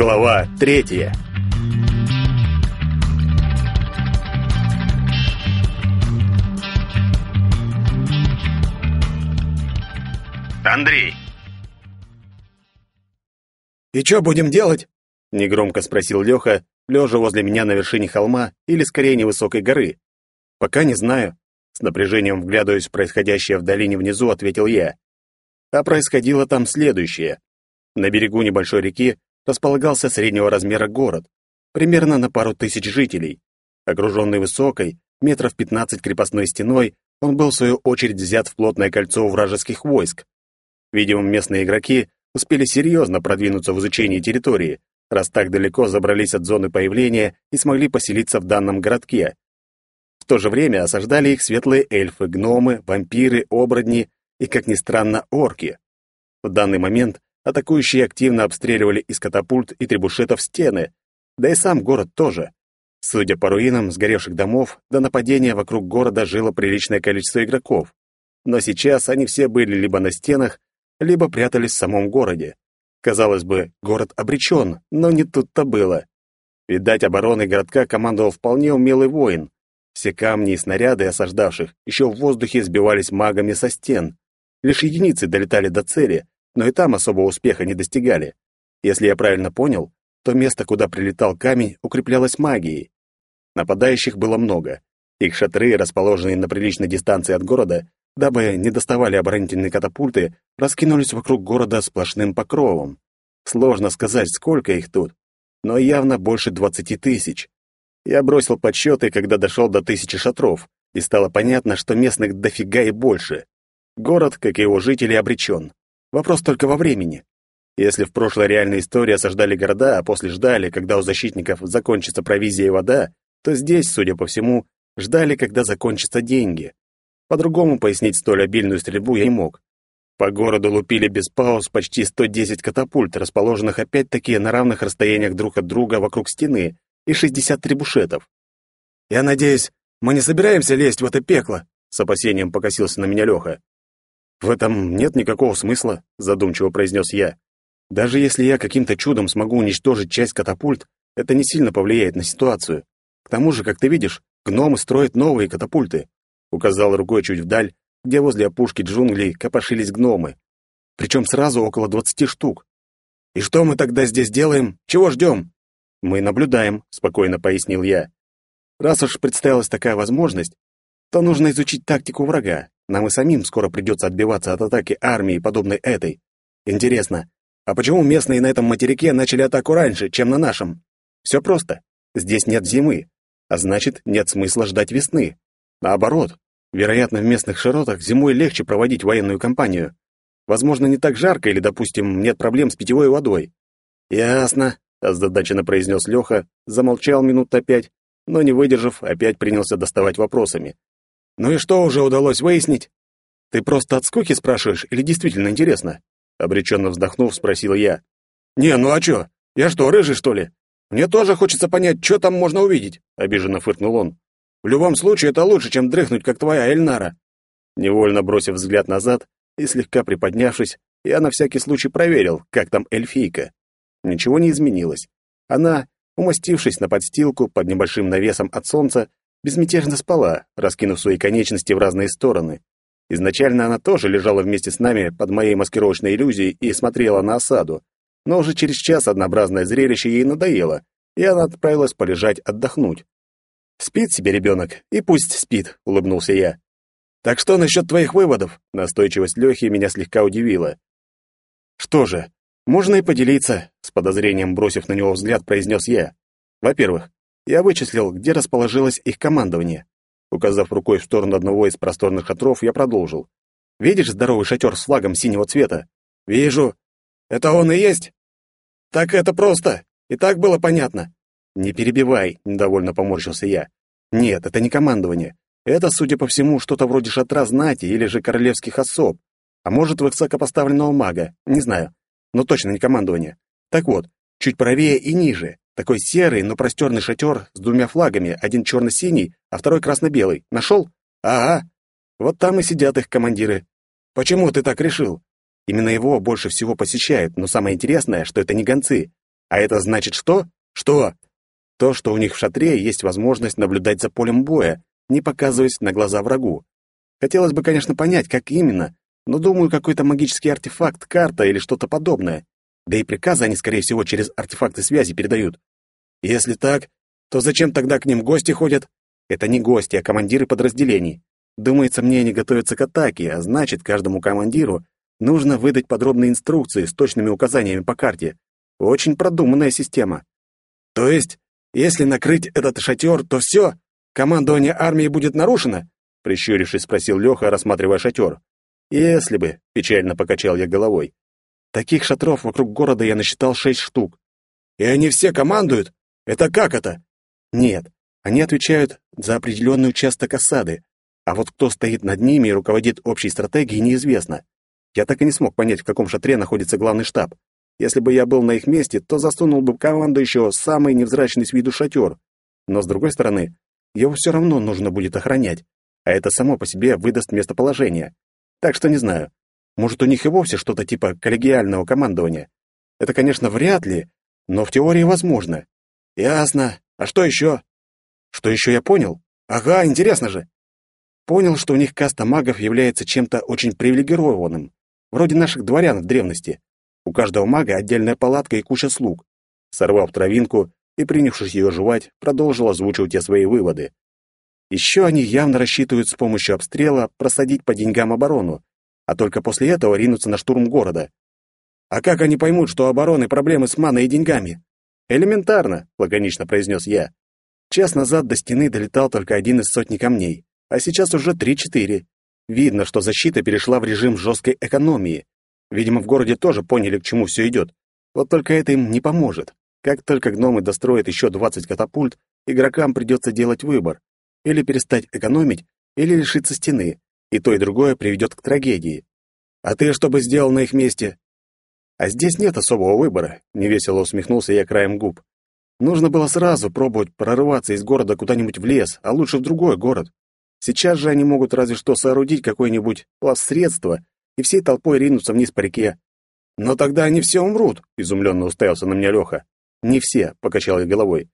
Глава третья. Андрей. «И что будем делать?» — негромко спросил Леха, лежа возле меня на вершине холма или скорее невысокой горы. «Пока не знаю». С напряжением вглядываясь в происходящее в долине внизу, ответил я. А происходило там следующее. На берегу небольшой реки располагался среднего размера город, примерно на пару тысяч жителей. Окруженный высокой, метров 15 крепостной стеной, он был в свою очередь взят в плотное кольцо вражеских войск. Видимо, местные игроки успели серьезно продвинуться в изучении территории, раз так далеко забрались от зоны появления и смогли поселиться в данном городке. В то же время осаждали их светлые эльфы, гномы, вампиры, оборотни и, как ни странно, орки. В данный момент атакующие активно обстреливали из катапульт и требушетов стены, да и сам город тоже. Судя по руинам сгоревших домов, до нападения вокруг города жило приличное количество игроков. Но сейчас они все были либо на стенах, либо прятались в самом городе. Казалось бы, город обречен, но не тут-то было. Видать, обороной городка командовал вполне умелый воин. Все камни и снаряды осаждавших еще в воздухе сбивались магами со стен. Лишь единицы долетали до цели, но и там особого успеха не достигали. Если я правильно понял, то место, куда прилетал камень, укреплялось магией. Нападающих было много. Их шатры, расположенные на приличной дистанции от города, дабы не доставали оборонительные катапульты, раскинулись вокруг города сплошным покровом. Сложно сказать, сколько их тут, но явно больше двадцати тысяч. Я бросил подсчеты, когда дошел до тысячи шатров, и стало понятно, что местных дофига и больше. Город, как и его жители, обречен. Вопрос только во времени. Если в прошлой реальной истории осаждали города, а после ждали, когда у защитников закончится провизия и вода, то здесь, судя по всему, ждали, когда закончатся деньги. По-другому пояснить столь обильную стрельбу я не мог. По городу лупили без пауз почти 110 катапульт, расположенных опять-таки на равных расстояниях друг от друга вокруг стены, и 60 требушетов. «Я надеюсь, мы не собираемся лезть в это пекло?» С опасением покосился на меня Леха. «В этом нет никакого смысла», — задумчиво произнес я. «Даже если я каким-то чудом смогу уничтожить часть катапульт, это не сильно повлияет на ситуацию. К тому же, как ты видишь, гномы строят новые катапульты указал рукой чуть вдаль, где возле опушки джунглей копошились гномы. Причем сразу около двадцати штук. «И что мы тогда здесь делаем? Чего ждем?» «Мы наблюдаем», — спокойно пояснил я. «Раз уж представилась такая возможность, то нужно изучить тактику врага. Нам и самим скоро придется отбиваться от атаки армии, подобной этой. Интересно, а почему местные на этом материке начали атаку раньше, чем на нашем? Все просто. Здесь нет зимы, а значит, нет смысла ждать весны. Наоборот, вероятно, в местных широтах зимой легче проводить военную кампанию. Возможно, не так жарко или, допустим, нет проблем с питьевой водой. Ясно, озадаченно произнес Леха, замолчал минут опять, но не выдержав, опять принялся доставать вопросами. Ну и что уже удалось выяснить? Ты просто от скуки спрашиваешь или действительно интересно? Обреченно вздохнув, спросил я. Не, ну а чё? Я что, рыжий, что ли? Мне тоже хочется понять, что там можно увидеть, обиженно фыркнул он. В любом случае, это лучше, чем дрыхнуть, как твоя Эльнара». Невольно бросив взгляд назад и слегка приподнявшись, я на всякий случай проверил, как там эльфийка. Ничего не изменилось. Она, умастившись на подстилку под небольшим навесом от солнца, безмятежно спала, раскинув свои конечности в разные стороны. Изначально она тоже лежала вместе с нами под моей маскировочной иллюзией и смотрела на осаду, но уже через час однообразное зрелище ей надоело, и она отправилась полежать отдохнуть. Спит себе ребенок, и пусть спит, улыбнулся я. Так что насчет твоих выводов? Настойчивость Лехи меня слегка удивила. Что же, можно и поделиться, с подозрением бросив на него взгляд, произнес я. Во-первых, я вычислил, где расположилось их командование. Указав рукой в сторону одного из просторных шатров, я продолжил. «Видишь здоровый шатер с флагом синего цвета?» «Вижу. Это он и есть?» «Так это просто. И так было понятно. «Не перебивай», — недовольно поморщился я. «Нет, это не командование. Это, судя по всему, что-то вроде шатра знати или же королевских особ. А может, высокопоставленного мага, не знаю. Но точно не командование. Так вот, чуть правее и ниже. Такой серый, но простерный шатер с двумя флагами, один черно-синий, а второй красно-белый. Нашел? Ага. Вот там и сидят их командиры. Почему ты так решил? Именно его больше всего посещают, но самое интересное, что это не гонцы. А это значит что? Что? То, что у них в шатре есть возможность наблюдать за полем боя, не показываясь на глаза врагу. Хотелось бы, конечно, понять, как именно, но думаю, какой-то магический артефакт, карта или что-то подобное. Да и приказы они, скорее всего, через артефакты связи передают. Если так, то зачем тогда к ним гости ходят? Это не гости, а командиры подразделений. Думается, мне они готовятся к атаке, а значит, каждому командиру нужно выдать подробные инструкции с точными указаниями по карте. Очень продуманная система. То есть, если накрыть этот шатер, то все, командование армии будет нарушено? Прищурившись, спросил Леха, рассматривая шатер. Если бы, печально покачал я головой. Таких шатров вокруг города я насчитал шесть штук. И они все командуют? Это как это? Нет, они отвечают за определенный участок осады, а вот кто стоит над ними и руководит общей стратегией, неизвестно. Я так и не смог понять, в каком шатре находится главный штаб. Если бы я был на их месте, то засунул бы команду еще самый невзрачный с виду шатер. Но, с другой стороны, его все равно нужно будет охранять, а это само по себе выдаст местоположение. Так что не знаю. Может, у них и вовсе что-то типа коллегиального командования. Это, конечно, вряд ли, но в теории возможно. Ясно. А что еще? Что еще я понял? Ага, интересно же. Понял, что у них каста магов является чем-то очень привилегированным, вроде наших дворян в древности. У каждого мага отдельная палатка и куча слуг. Сорвав травинку и, принявшись ее жевать, продолжил озвучивать я свои выводы. Еще они явно рассчитывают с помощью обстрела просадить по деньгам оборону, а только после этого ринуться на штурм города. А как они поймут, что обороны проблемы с маной и деньгами? Элементарно, лаконично произнес я. Час назад до стены долетал только один из сотни камней, а сейчас уже три-четыре. Видно, что защита перешла в режим жесткой экономии. Видимо, в городе тоже поняли, к чему все идет. Вот только это им не поможет. Как только гномы достроят еще 20 катапульт, игрокам придется делать выбор. Или перестать экономить, или лишиться стены. И то, и другое приведет к трагедии. А ты что бы сделал на их месте? А здесь нет особого выбора, невесело усмехнулся я краем губ. Нужно было сразу пробовать прорываться из города куда-нибудь в лес, а лучше в другой город. Сейчас же они могут разве что соорудить какое-нибудь плавсредство и всей толпой ринуться вниз по реке. Но тогда они все умрут, изумленно уставился на меня Леха. Не все, покачал я головой.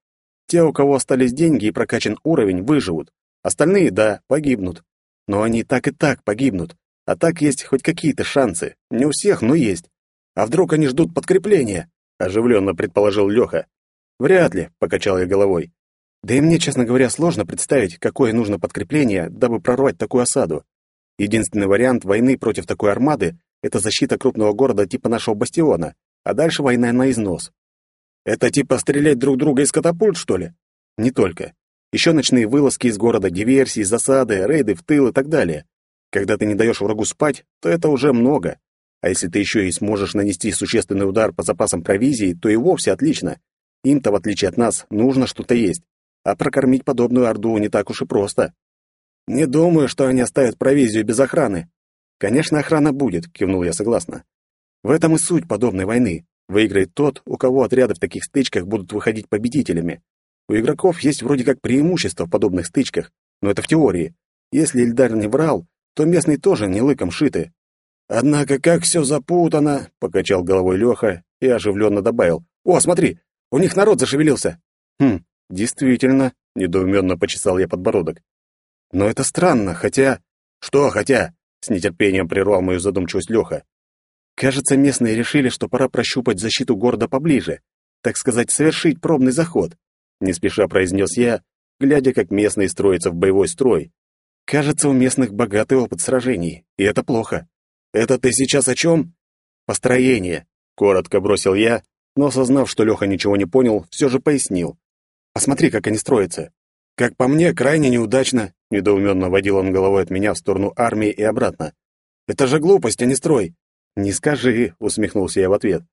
Те, у кого остались деньги и прокачан уровень, выживут. Остальные, да, погибнут. Но они так и так погибнут. А так есть хоть какие-то шансы. Не у всех, но есть. А вдруг они ждут подкрепления? Оживленно предположил Леха. Вряд ли, покачал я головой. Да и мне, честно говоря, сложно представить, какое нужно подкрепление, дабы прорвать такую осаду. Единственный вариант войны против такой армады — это защита крупного города типа нашего бастиона, а дальше война на износ. Это типа стрелять друг друга из катапульт, что ли? Не только. Еще ночные вылазки из города, диверсии, засады, рейды в тыл и так далее. Когда ты не даешь врагу спать, то это уже много. А если ты еще и сможешь нанести существенный удар по запасам провизии, то и вовсе отлично. Им-то, в отличие от нас, нужно что-то есть. А прокормить подобную орду не так уж и просто. Не думаю, что они оставят провизию без охраны. Конечно, охрана будет, кивнул я согласно. В этом и суть подобной войны. Выиграет тот, у кого отряды в таких стычках будут выходить победителями. У игроков есть вроде как преимущество в подобных стычках, но это в теории. Если Эльдар не врал, то местные тоже не лыком шиты. Однако как все запутано, покачал головой Леха и оживленно добавил. О, смотри, у них народ зашевелился. Хм, действительно, недоуменно почесал я подбородок. Но это странно, хотя... Что хотя? С нетерпением прервал мою задумчивость Леха. Кажется, местные решили, что пора прощупать защиту города поближе, так сказать, совершить пробный заход, не спеша произнес я, глядя, как местные строятся в боевой строй. Кажется, у местных богатый опыт сражений, и это плохо. Это ты сейчас о чем? Построение, коротко бросил я, но осознав, что Леха ничего не понял, все же пояснил. Посмотри, как они строятся. Как по мне, крайне неудачно, недоуменно водил он головой от меня в сторону армии и обратно. Это же глупость, а не строй. «Не скажи», — усмехнулся я в ответ.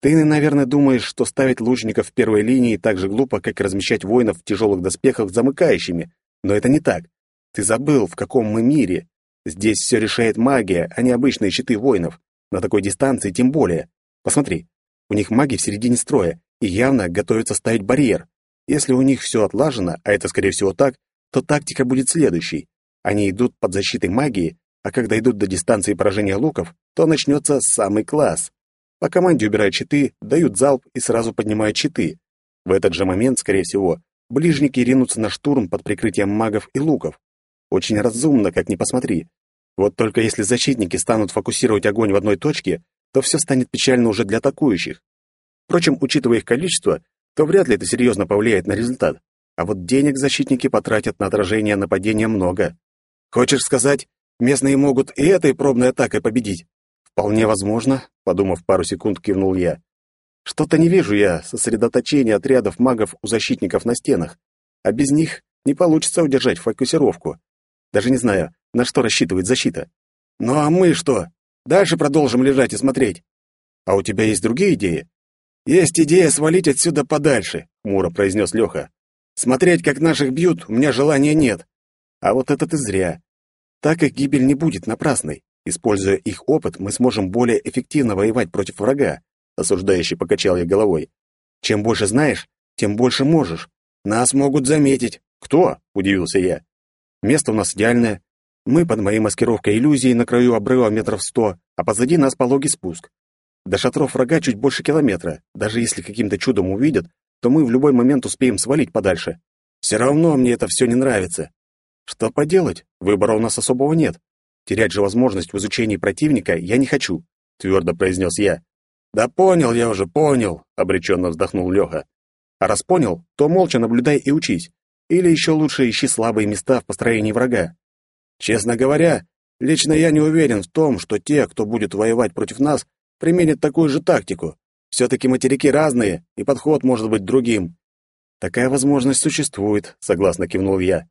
«Ты, наверное, думаешь, что ставить лучников в первой линии так же глупо, как размещать воинов в тяжелых доспехах замыкающими, но это не так. Ты забыл, в каком мы мире. Здесь все решает магия, а не обычные щиты воинов. На такой дистанции тем более. Посмотри, у них маги в середине строя и явно готовятся ставить барьер. Если у них все отлажено, а это, скорее всего, так, то тактика будет следующей. Они идут под защитой магии, а когда идут до дистанции поражения луков, то начнется самый класс. По команде убирают щиты, дают залп и сразу поднимают щиты. В этот же момент, скорее всего, ближники ринутся на штурм под прикрытием магов и луков. Очень разумно, как ни посмотри. Вот только если защитники станут фокусировать огонь в одной точке, то все станет печально уже для атакующих. Впрочем, учитывая их количество, то вряд ли это серьезно повлияет на результат. А вот денег защитники потратят на отражение нападения много. Хочешь сказать, местные могут и этой пробной атакой победить? Вполне возможно, подумав пару секунд, кивнул я. Что-то не вижу я сосредоточения отрядов магов у защитников на стенах, а без них не получится удержать фокусировку. Даже не знаю, на что рассчитывает защита. Ну а мы что? Дальше продолжим лежать и смотреть. А у тебя есть другие идеи? Есть идея свалить отсюда подальше, хмуро произнес Леха. Смотреть, как наших бьют, у меня желания нет. А вот это ты зря. Так их гибель не будет напрасной. Используя их опыт, мы сможем более эффективно воевать против врага, осуждающе покачал я головой. Чем больше знаешь, тем больше можешь. Нас могут заметить. Кто? удивился я. Место у нас идеальное. Мы под моей маскировкой иллюзии на краю обрыва метров сто, а позади нас пологий спуск. До шатров врага чуть больше километра. Даже если каким-то чудом увидят, то мы в любой момент успеем свалить подальше. Все равно мне это все не нравится. Что поделать? Выбора у нас особого нет. Терять же возможность в изучении противника я не хочу, твердо произнес я. Да понял я уже, понял, обреченно вздохнул Леха. А раз понял, то молча наблюдай и учись. Или еще лучше ищи слабые места в построении врага. Честно говоря, лично я не уверен в том, что те, кто будет воевать против нас, применят такую же тактику. Все-таки материки разные, и подход может быть другим. Такая возможность существует, согласно кивнул я.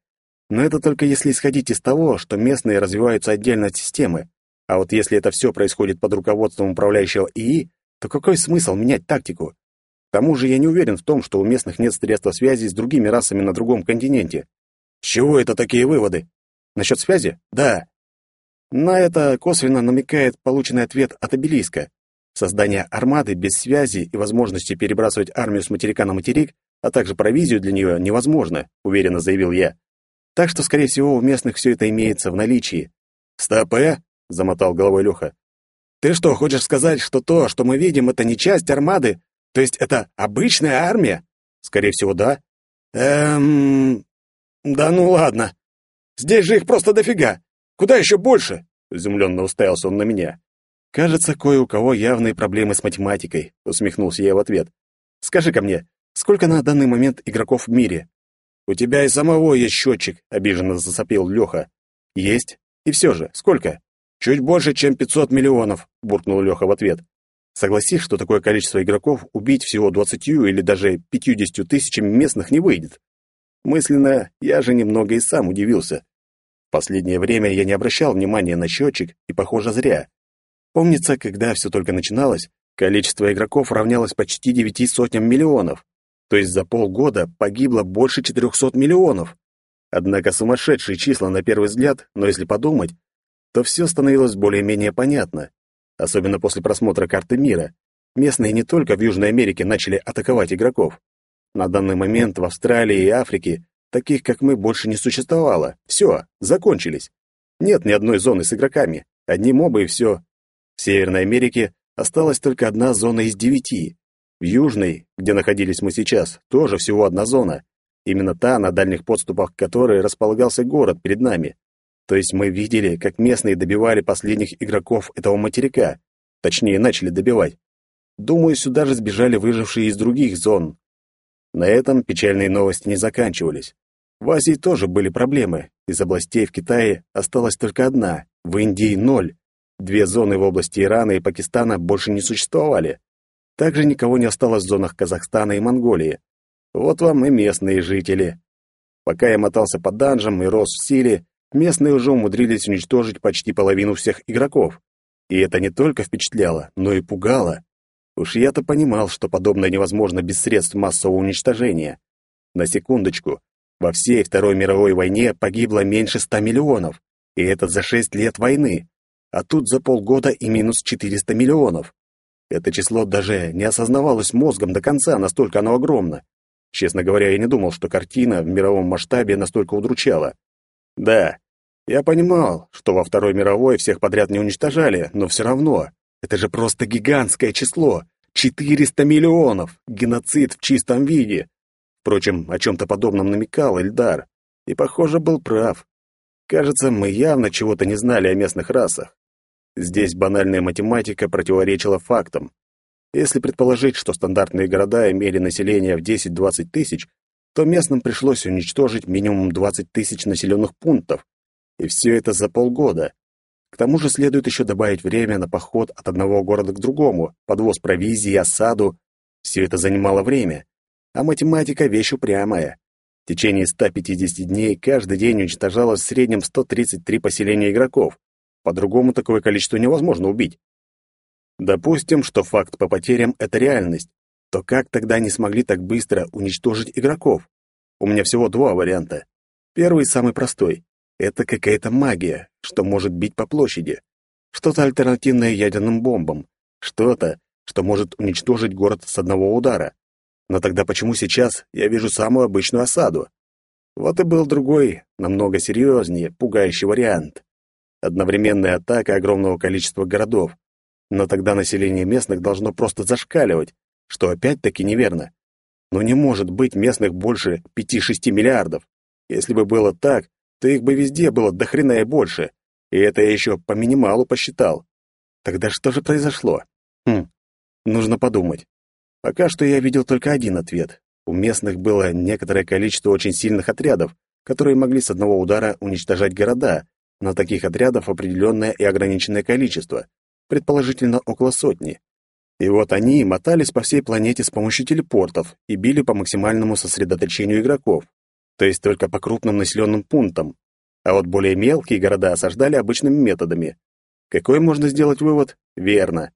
Но это только если исходить из того, что местные развиваются отдельно от системы. А вот если это все происходит под руководством управляющего ИИ, то какой смысл менять тактику? К тому же я не уверен в том, что у местных нет средства связи с другими расами на другом континенте. С чего это такие выводы? Насчет связи? Да. На это косвенно намекает полученный ответ от обелиска. Создание армады без связи и возможности перебрасывать армию с материка на материк, а также провизию для нее невозможно, уверенно заявил я. Так что, скорее всего, у местных все это имеется в наличии. «Стоп, э?» — замотал головой Леха. «Ты что, хочешь сказать, что то, что мы видим, это не часть армады, то есть это обычная армия? Скорее всего, да. Эм... Да ну ладно. Здесь же их просто дофига. Куда еще больше? Изумленно уставился он на меня. Кажется, кое у кого явные проблемы с математикой, усмехнулся я в ответ. Скажи-ка мне, сколько на данный момент игроков в мире? У тебя и самого есть счетчик, обиженно засопел Леха. Есть. И все же, сколько? Чуть больше, чем 500 миллионов, буркнул Леха в ответ. Согласись, что такое количество игроков убить всего двадцатью или даже пятьюдесятью тысячами местных не выйдет. Мысленно я же немного и сам удивился. В последнее время я не обращал внимания на счетчик, и, похоже, зря. Помнится, когда все только начиналось, количество игроков равнялось почти девяти сотням миллионов. То есть за полгода погибло больше четырехсот миллионов. Однако сумасшедшие числа на первый взгляд, но если подумать, то все становилось более-менее понятно особенно после просмотра карты мира. Местные не только в Южной Америке начали атаковать игроков. На данный момент в Австралии и Африке таких, как мы, больше не существовало. Все, закончились. Нет ни одной зоны с игроками. Одни мобы и все. В Северной Америке осталась только одна зона из девяти. В Южной, где находились мы сейчас, тоже всего одна зона. Именно та, на дальних подступах к которой располагался город перед нами. То есть мы видели, как местные добивали последних игроков этого материка. Точнее, начали добивать. Думаю, сюда же сбежали выжившие из других зон. На этом печальные новости не заканчивались. В Азии тоже были проблемы. Из областей в Китае осталась только одна, в Индии — ноль. Две зоны в области Ирана и Пакистана больше не существовали. Также никого не осталось в зонах Казахстана и Монголии. Вот вам и местные жители. Пока я мотался по данжам и рос в силе, местные уже умудрились уничтожить почти половину всех игроков. И это не только впечатляло, но и пугало. Уж я-то понимал, что подобное невозможно без средств массового уничтожения. На секундочку, во всей Второй мировой войне погибло меньше ста миллионов, и это за шесть лет войны. А тут за полгода и минус 400 миллионов. Это число даже не осознавалось мозгом до конца, настолько оно огромно. Честно говоря, я не думал, что картина в мировом масштабе настолько удручала. Да, я понимал, что во Второй мировой всех подряд не уничтожали, но все равно Это же просто гигантское число. 400 миллионов! Геноцид в чистом виде. Впрочем, о чем-то подобном намекал Эльдар. И, похоже, был прав. Кажется, мы явно чего-то не знали о местных расах. Здесь банальная математика противоречила фактам. Если предположить, что стандартные города имели население в 10-20 тысяч, то местным пришлось уничтожить минимум 20 тысяч населенных пунктов. И все это за полгода. К тому же следует еще добавить время на поход от одного города к другому, подвоз провизии, осаду. Все это занимало время. А математика — вещь упрямая. В течение 150 дней каждый день уничтожалось в среднем 133 поселения игроков. По-другому такое количество невозможно убить. Допустим, что факт по потерям — это реальность. То как тогда они смогли так быстро уничтожить игроков? У меня всего два варианта. Первый самый простой. Это какая-то магия, что может бить по площади. Что-то альтернативное ядерным бомбам. Что-то, что может уничтожить город с одного удара. Но тогда почему сейчас я вижу самую обычную осаду? Вот и был другой, намного серьезнее, пугающий вариант. Одновременная атака огромного количества городов, но тогда население местных должно просто зашкаливать, что опять-таки неверно. Но не может быть местных больше 5-6 миллиардов. Если бы было так, то их бы везде было до хрена и больше. И это я еще по минималу посчитал. Тогда что же произошло? Хм, нужно подумать. Пока что я видел только один ответ. У местных было некоторое количество очень сильных отрядов, которые могли с одного удара уничтожать города, но таких отрядов определенное и ограниченное количество предположительно около сотни. И вот они мотались по всей планете с помощью телепортов и били по максимальному сосредоточению игроков, то есть только по крупным населенным пунктам. А вот более мелкие города осаждали обычными методами. Какой можно сделать вывод? Верно.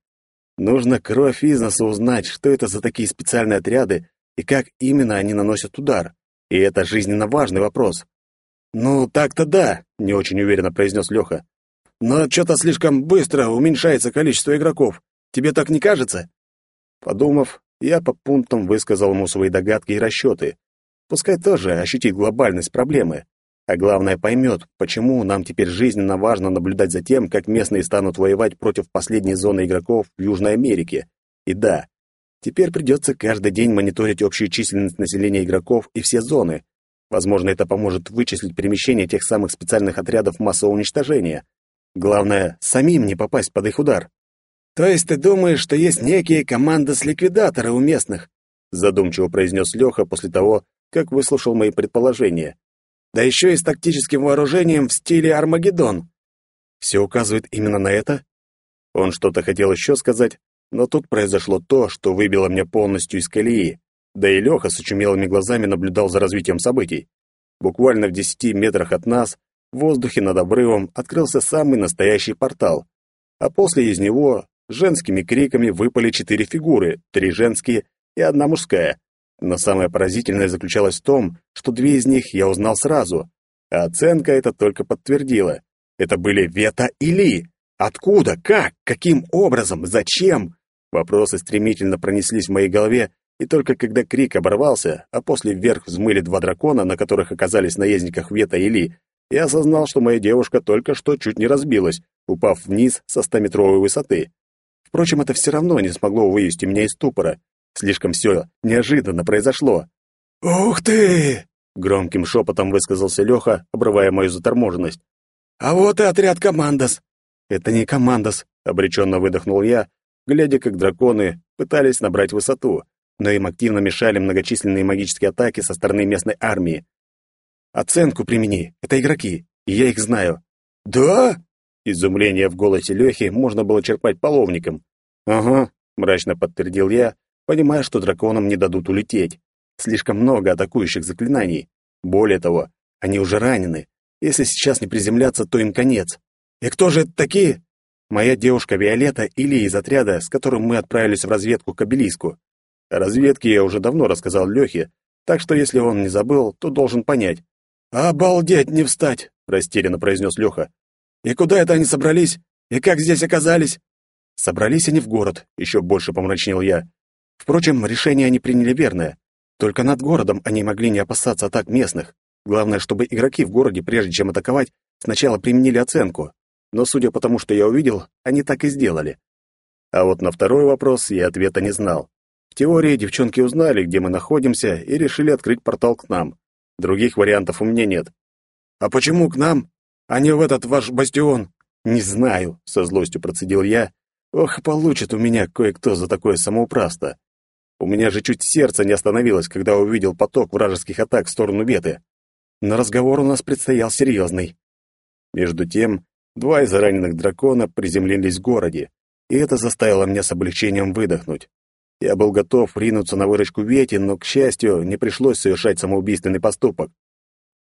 Нужно кровь из носа узнать, что это за такие специальные отряды и как именно они наносят удар. И это жизненно важный вопрос. «Ну, так-то да», — не очень уверенно произнес Леха. Но что-то слишком быстро уменьшается количество игроков. Тебе так не кажется?» Подумав, я по пунктам высказал ему свои догадки и расчеты. Пускай тоже ощутит глобальность проблемы. А главное, поймет, почему нам теперь жизненно важно наблюдать за тем, как местные станут воевать против последней зоны игроков в Южной Америке. И да, теперь придется каждый день мониторить общую численность населения игроков и все зоны. Возможно, это поможет вычислить перемещение тех самых специальных отрядов массового уничтожения — Главное, самим не попасть под их удар. То есть ты думаешь, что есть некие команды с ликвидатора у местных? Задумчиво произнес Леха после того, как выслушал мои предположения. Да еще и с тактическим вооружением в стиле Армагеддон. Все указывает именно на это? Он что-то хотел еще сказать, но тут произошло то, что выбило меня полностью из колеи. Да и Леха с очумелыми глазами наблюдал за развитием событий. Буквально в десяти метрах от нас в воздухе над обрывом открылся самый настоящий портал, а после из него женскими криками выпали четыре фигуры, три женские и одна мужская. Но самое поразительное заключалось в том, что две из них я узнал сразу, а оценка это только подтвердила. Это были Вета и Ли. Откуда? Как? Каким образом? Зачем? Вопросы стремительно пронеслись в моей голове, и только когда крик оборвался, а после вверх взмыли два дракона, на которых оказались наездниках Вета и Ли, я осознал, что моя девушка только что чуть не разбилась, упав вниз со стометровой высоты. Впрочем, это все равно не смогло вывести меня из ступора. Слишком все неожиданно произошло. «Ух ты!» — громким шепотом высказался Леха, обрывая мою заторможенность. «А вот и отряд Командос!» «Это не Командос!» — обреченно выдохнул я, глядя, как драконы пытались набрать высоту, но им активно мешали многочисленные магические атаки со стороны местной армии. Оценку примени. Это игроки, и я их знаю». «Да?» Изумление в голосе Лехи можно было черпать половником. «Ага», — мрачно подтвердил я, понимая, что драконам не дадут улететь. Слишком много атакующих заклинаний. Более того, они уже ранены. Если сейчас не приземляться, то им конец. «И кто же это такие?» «Моя девушка Виолетта или из отряда, с которым мы отправились в разведку к обелиску. О разведке я уже давно рассказал Лехе, так что если он не забыл, то должен понять. «Обалдеть, не встать!» — растерянно произнес Леха. «И куда это они собрались? И как здесь оказались?» Собрались они в город, еще больше помрачнел я. Впрочем, решение они приняли верное. Только над городом они могли не опасаться атак местных. Главное, чтобы игроки в городе, прежде чем атаковать, сначала применили оценку. Но судя по тому, что я увидел, они так и сделали. А вот на второй вопрос я ответа не знал. В теории девчонки узнали, где мы находимся, и решили открыть портал к нам. Других вариантов у меня нет. «А почему к нам, а не в этот ваш бастион?» «Не знаю», — со злостью процедил я. «Ох, получит у меня кое-кто за такое самоуправство. У меня же чуть сердце не остановилось, когда увидел поток вражеских атак в сторону Веты. Но разговор у нас предстоял серьезный. Между тем, два из раненых дракона приземлились в городе, и это заставило меня с облегчением выдохнуть. Я был готов ринуться на выручку Вети, но, к счастью, не пришлось совершать самоубийственный поступок.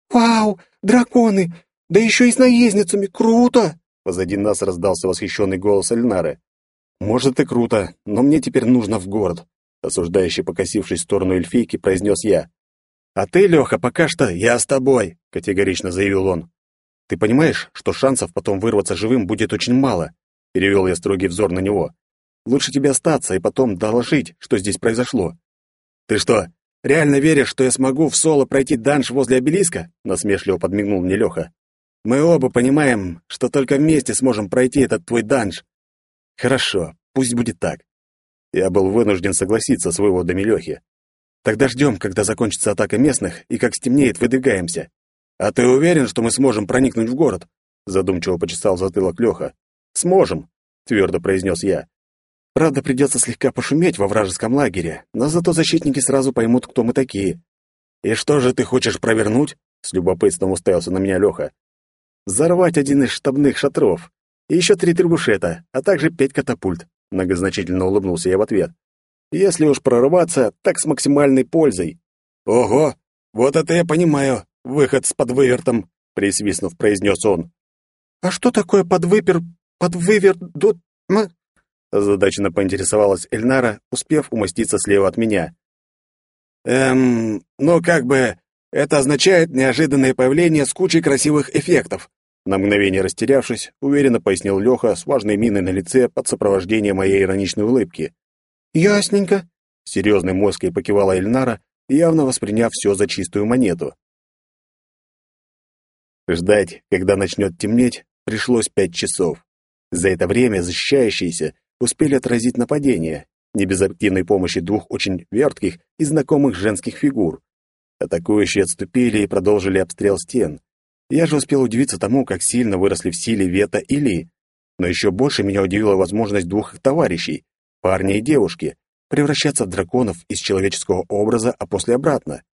«Вау, драконы! Да еще и с наездницами! Круто!» Позади нас раздался восхищенный голос Эльнары. «Может, и круто, но мне теперь нужно в город осуждающий покосившись в сторону эльфийки, произнес я. «А ты, Леха, пока что я с тобой», — категорично заявил он. «Ты понимаешь, что шансов потом вырваться живым будет очень мало?» — перевел я строгий взор на него. «Лучше тебе остаться и потом доложить, что здесь произошло». «Ты что, реально веришь, что я смогу в соло пройти данж возле обелиска?» — насмешливо подмигнул мне Леха. «Мы оба понимаем, что только вместе сможем пройти этот твой данж». «Хорошо, пусть будет так. Я был вынужден согласиться с выводами Лехи. Тогда ждем, когда закончится атака местных, и как стемнеет, выдвигаемся. А ты уверен, что мы сможем проникнуть в город? Задумчиво почесал затылок Леха. Сможем, твердо произнес я. Правда, придется слегка пошуметь во вражеском лагере, но зато защитники сразу поймут, кто мы такие. И что же ты хочешь провернуть? С любопытством уставился на меня Леха. Взорвать один из штабных шатров. И еще три требушета, а также пять катапульт. Многозначительно улыбнулся я в ответ. Если уж прорваться, так с максимальной пользой. Ого, вот это я понимаю, выход с подвывертом, присвистнув, произнес он. А что такое подвыпер, подвыверт, до... Задачно поинтересовалась Эльнара, успев умоститься слева от меня. «Эм, ну как бы, это означает неожиданное появление с кучей красивых эффектов. На мгновение растерявшись, уверенно пояснил Леха с важной миной на лице под сопровождение моей ироничной улыбки. «Ясненько», — серьезной мозгой покивала Эльнара, явно восприняв все за чистую монету. Ждать, когда начнет темнеть, пришлось пять часов. За это время защищающиеся успели отразить нападение, не без активной помощи двух очень вертких и знакомых женских фигур. Атакующие отступили и продолжили обстрел стен. Я же успел удивиться тому, как сильно выросли в силе Вета и Ли. Но еще больше меня удивила возможность двух их товарищей, парня и девушки, превращаться в драконов из человеческого образа, а после обратно.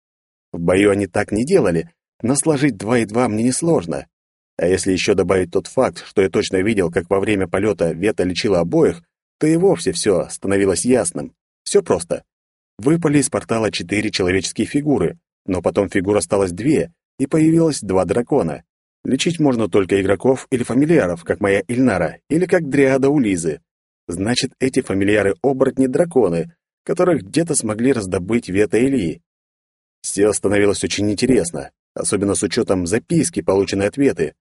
В бою они так не делали, но сложить два и два мне несложно. А если еще добавить тот факт, что я точно видел, как во время полета Вета лечила обоих, то и вовсе все становилось ясным. Все просто. Выпали из портала четыре человеческие фигуры, но потом фигур осталось две, и появилось два дракона. Лечить можно только игроков или фамильяров, как моя Ильнара, или как дриада у Лизы. Значит, эти фамильяры-оборотни-драконы, которых где-то смогли раздобыть Вета Ильи. Все становилось очень интересно, особенно с учетом записки, полученной от Веты.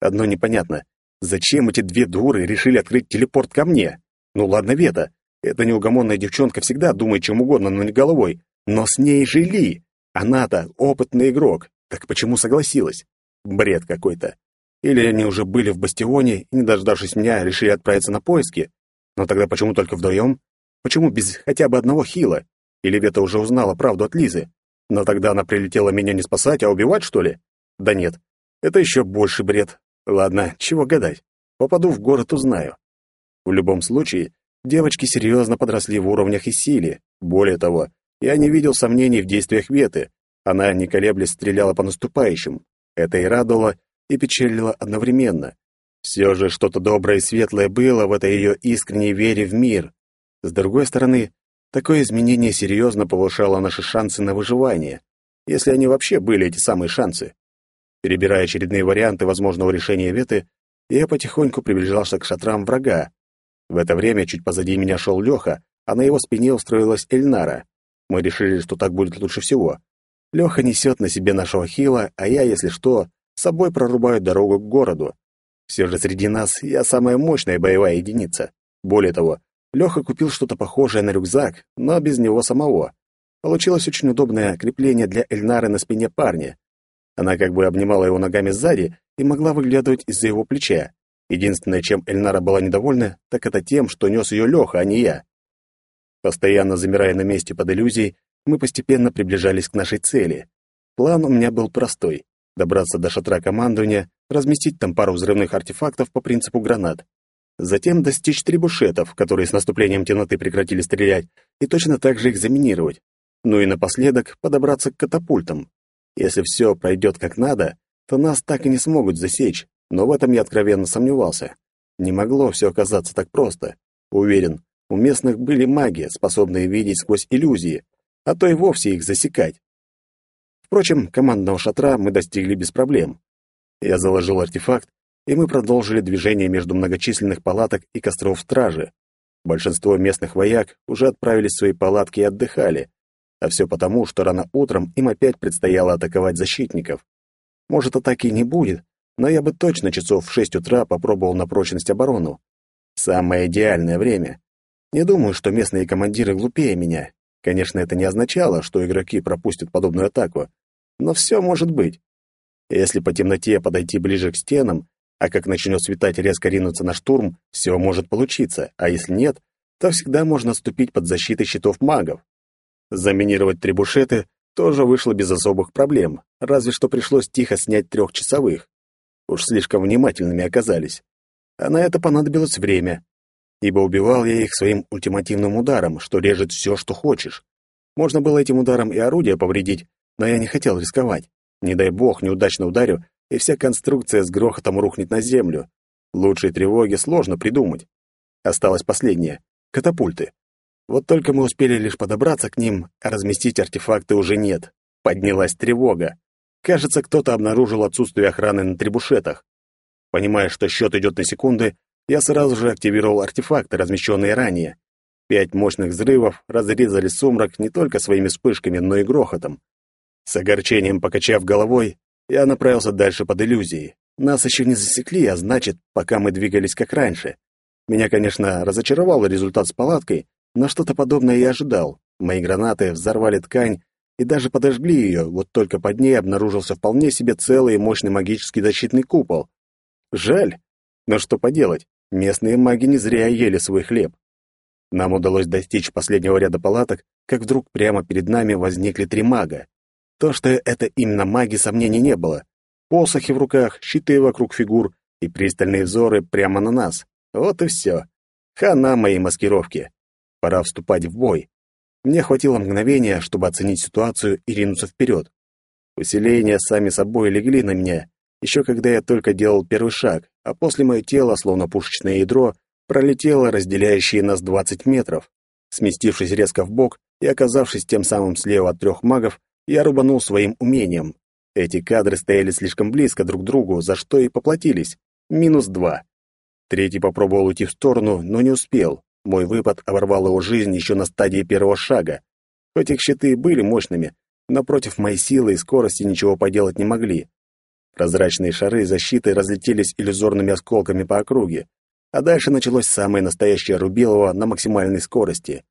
Одно непонятно, зачем эти две дуры решили открыть телепорт ко мне? Ну ладно, Вета, эта неугомонная девчонка всегда думает чем угодно, но не головой. Но с ней же Ли. Она-то опытный игрок, так почему согласилась? Бред какой-то. Или они уже были в бастионе и, не дождавшись меня, решили отправиться на поиски? Но тогда почему только вдвоем? Почему без хотя бы одного хила? Или Вета уже узнала правду от Лизы? Но тогда она прилетела меня не спасать, а убивать, что ли? Да нет, это еще больше бред. Ладно, чего гадать. Попаду в город, узнаю. В любом случае, девочки серьезно подросли в уровнях и силе. Более того, я не видел сомнений в действиях Веты, она, не колеблясь, стреляла по наступающим. Это и радовало, и печалило одновременно. Все же что-то доброе и светлое было в этой ее искренней вере в мир. С другой стороны, такое изменение серьезно повышало наши шансы на выживание, если они вообще были эти самые шансы. Перебирая очередные варианты возможного решения Веты, я потихоньку приближался к шатрам врага. В это время чуть позади меня шел Леха, а на его спине устроилась Эльнара. Мы решили, что так будет лучше всего. Леха несет на себе нашего хила, а я, если что, с собой прорубаю дорогу к городу. Все же среди нас я самая мощная боевая единица. Более того, Леха купил что-то похожее на рюкзак, но без него самого. Получилось очень удобное крепление для Эльнары на спине парня. Она как бы обнимала его ногами сзади и могла выглядывать из-за его плеча. Единственное, чем Эльнара была недовольна, так это тем, что нес ее Леха, а не я. Постоянно замирая на месте под иллюзией, мы постепенно приближались к нашей цели. План у меня был простой — добраться до шатра командования, разместить там пару взрывных артефактов по принципу гранат. Затем достичь трибушетов, которые с наступлением темноты прекратили стрелять, и точно так же их заминировать. Ну и напоследок подобраться к катапультам. Если все пройдет как надо, то нас так и не смогут засечь, но в этом я откровенно сомневался. Не могло все оказаться так просто. Уверен, у местных были маги, способные видеть сквозь иллюзии, а то и вовсе их засекать. Впрочем, командного шатра мы достигли без проблем. Я заложил артефакт, и мы продолжили движение между многочисленных палаток и костров стражи. Большинство местных вояк уже отправились в свои палатки и отдыхали, а все потому, что рано утром им опять предстояло атаковать защитников. Может, атаки не будет, но я бы точно часов в шесть утра попробовал на прочность оборону. Самое идеальное время. Не думаю, что местные командиры глупее меня. Конечно, это не означало, что игроки пропустят подобную атаку, но все может быть. Если по темноте подойти ближе к стенам, а как начнет светать резко ринуться на штурм, все может получиться, а если нет, то всегда можно отступить под защитой щитов магов. Заминировать трибушеты тоже вышло без особых проблем, разве что пришлось тихо снять трехчасовых. Уж слишком внимательными оказались. А на это понадобилось время, ибо убивал я их своим ультимативным ударом, что режет все, что хочешь. Можно было этим ударом и орудие повредить, но я не хотел рисковать. Не дай бог, неудачно ударю, и вся конструкция с грохотом рухнет на землю. Лучшей тревоги сложно придумать. Осталось последнее — катапульты. Вот только мы успели лишь подобраться к ним, а разместить артефакты уже нет. Поднялась тревога. Кажется, кто-то обнаружил отсутствие охраны на трибушетах. Понимая, что счет идет на секунды, я сразу же активировал артефакты, размещенные ранее. Пять мощных взрывов разрезали сумрак не только своими вспышками, но и грохотом. С огорчением покачав головой, я направился дальше под иллюзией. Нас еще не засекли, а значит, пока мы двигались как раньше. Меня, конечно, разочаровал результат с палаткой, но что-то подобное я ожидал. Мои гранаты взорвали ткань и даже подожгли ее, вот только под ней обнаружился вполне себе целый и мощный магический защитный купол. Жаль, но что поделать, местные маги не зря ели свой хлеб. Нам удалось достичь последнего ряда палаток, как вдруг прямо перед нами возникли три мага. То, что это именно маги, сомнений не было. Посохи в руках, щиты вокруг фигур и пристальные взоры прямо на нас. Вот и все. Хана моей маскировки. Пора вступать в бой. Мне хватило мгновения, чтобы оценить ситуацию и ринуться вперед. Усиления сами собой легли на меня, еще когда я только делал первый шаг, а после мое тело, словно пушечное ядро, пролетело разделяющие нас 20 метров. Сместившись резко в бок и оказавшись тем самым слева от трех магов, я рубанул своим умением. Эти кадры стояли слишком близко друг к другу, за что и поплатились. Минус два. Третий попробовал уйти в сторону, но не успел. Мой выпад оборвал его жизнь еще на стадии первого шага. Хоть их щиты были мощными, но против моей силы и скорости ничего поделать не могли. Прозрачные шары защиты разлетелись иллюзорными осколками по округе, а дальше началось самое настоящее рубилово на максимальной скорости.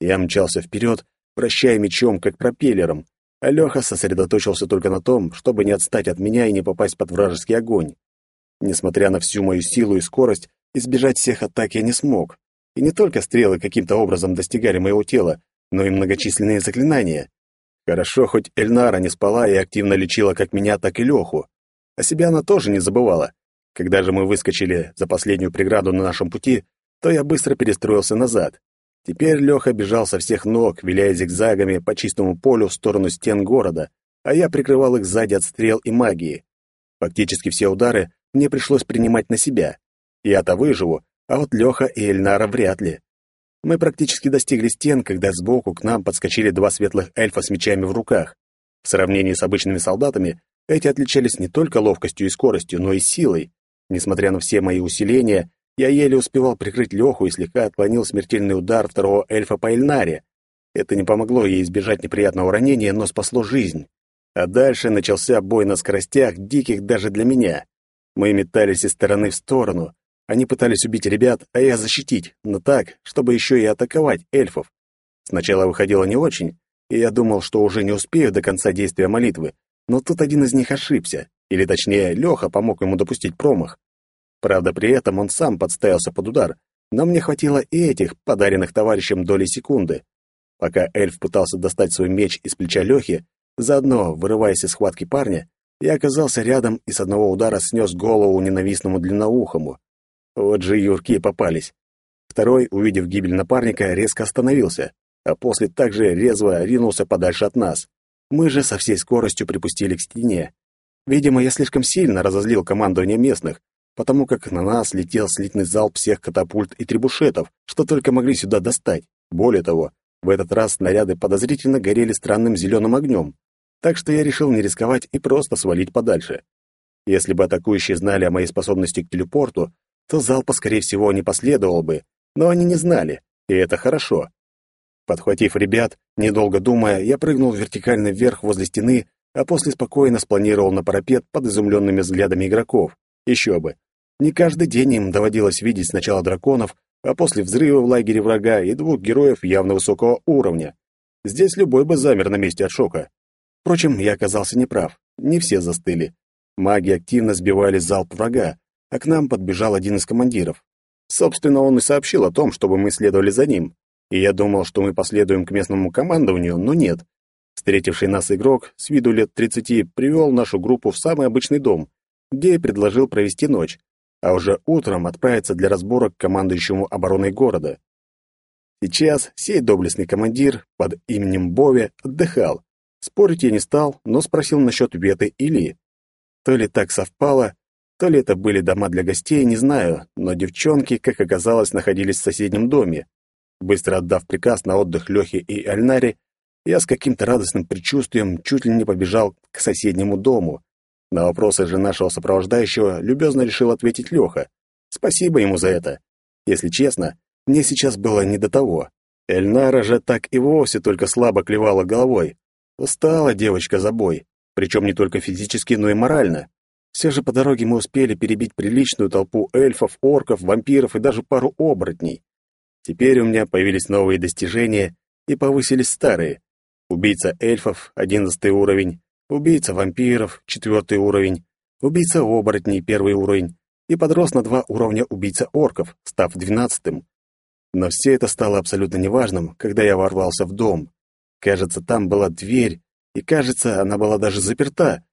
Я мчался вперед, вращая мечом, как пропеллером, а Леха сосредоточился только на том, чтобы не отстать от меня и не попасть под вражеский огонь. Несмотря на всю мою силу и скорость, избежать всех атак я не смог. И не только стрелы каким-то образом достигали моего тела, но и многочисленные заклинания. Хорошо, хоть Эльнара не спала и активно лечила как меня, так и Леху. А себя она тоже не забывала. Когда же мы выскочили за последнюю преграду на нашем пути, то я быстро перестроился назад. Теперь Леха бежал со всех ног, виляя зигзагами по чистому полю в сторону стен города, а я прикрывал их сзади от стрел и магии. Фактически все удары мне пришлось принимать на себя. Я-то выживу, а вот Леха и Эльнара вряд ли. Мы практически достигли стен, когда сбоку к нам подскочили два светлых эльфа с мечами в руках. В сравнении с обычными солдатами, эти отличались не только ловкостью и скоростью, но и силой. Несмотря на все мои усиления, я еле успевал прикрыть Леху и слегка отклонил смертельный удар второго эльфа по Эльнаре. Это не помогло ей избежать неприятного ранения, но спасло жизнь. А дальше начался бой на скоростях, диких даже для меня. Мы метались из стороны в сторону, они пытались убить ребят, а я защитить, но так, чтобы еще и атаковать эльфов. Сначала выходило не очень, и я думал, что уже не успею до конца действия молитвы, но тут один из них ошибся, или точнее, Леха помог ему допустить промах. Правда, при этом он сам подставился под удар, но мне хватило и этих, подаренных товарищем доли секунды. Пока эльф пытался достать свой меч из плеча Лехи, заодно вырываясь из схватки парня, я оказался рядом и с одного удара снес голову ненавистному длинноухому. Вот же юрки попались. Второй, увидев гибель напарника, резко остановился, а после также резво ринулся подальше от нас. Мы же со всей скоростью припустили к стене. Видимо, я слишком сильно разозлил командование местных, потому как на нас летел слитный залп всех катапульт и требушетов, что только могли сюда достать. Более того, в этот раз снаряды подозрительно горели странным зеленым огнем, так что я решил не рисковать и просто свалить подальше. Если бы атакующие знали о моей способности к телепорту, то залпа, скорее всего, не последовал бы, но они не знали, и это хорошо. Подхватив ребят, недолго думая, я прыгнул вертикально вверх возле стены, а после спокойно спланировал на парапет под изумленными взглядами игроков. Еще бы. Не каждый день им доводилось видеть сначала драконов, а после взрыва в лагере врага и двух героев явно высокого уровня. Здесь любой бы замер на месте от шока. Впрочем, я оказался неправ. Не все застыли. Маги активно сбивали залп врага, а к нам подбежал один из командиров. Собственно, он и сообщил о том, чтобы мы следовали за ним. И я думал, что мы последуем к местному командованию, но нет. Встретивший нас игрок, с виду лет 30, привел нашу группу в самый обычный дом, где и предложил провести ночь, а уже утром отправиться для разборок к командующему обороной города. Сейчас сей доблестный командир под именем Бови отдыхал, Спорить я не стал, но спросил насчет Веты или. То ли так совпало, то ли это были дома для гостей, не знаю, но девчонки, как оказалось, находились в соседнем доме. Быстро отдав приказ на отдых Лехе и Альнаре, я с каким-то радостным предчувствием чуть ли не побежал к соседнему дому. На вопросы же нашего сопровождающего любезно решил ответить Леха. Спасибо ему за это. Если честно, мне сейчас было не до того. Эльнара же так и вовсе только слабо клевала головой, Устала девочка за бой, причем не только физически, но и морально. Все же по дороге мы успели перебить приличную толпу эльфов, орков, вампиров и даже пару оборотней. Теперь у меня появились новые достижения и повысились старые. Убийца эльфов — одиннадцатый уровень, убийца вампиров — четвертый уровень, убийца оборотней — первый уровень, и подрос на два уровня убийца орков, став двенадцатым. Но все это стало абсолютно неважным, когда я ворвался в дом. Кажется, там была дверь, и, кажется, она была даже заперта.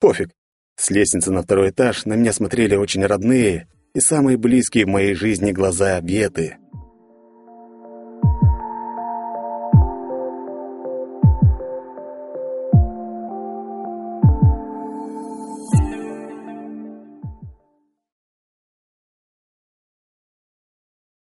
Пофиг. С лестницы на второй этаж на меня смотрели очень родные и самые близкие в моей жизни глаза Веты.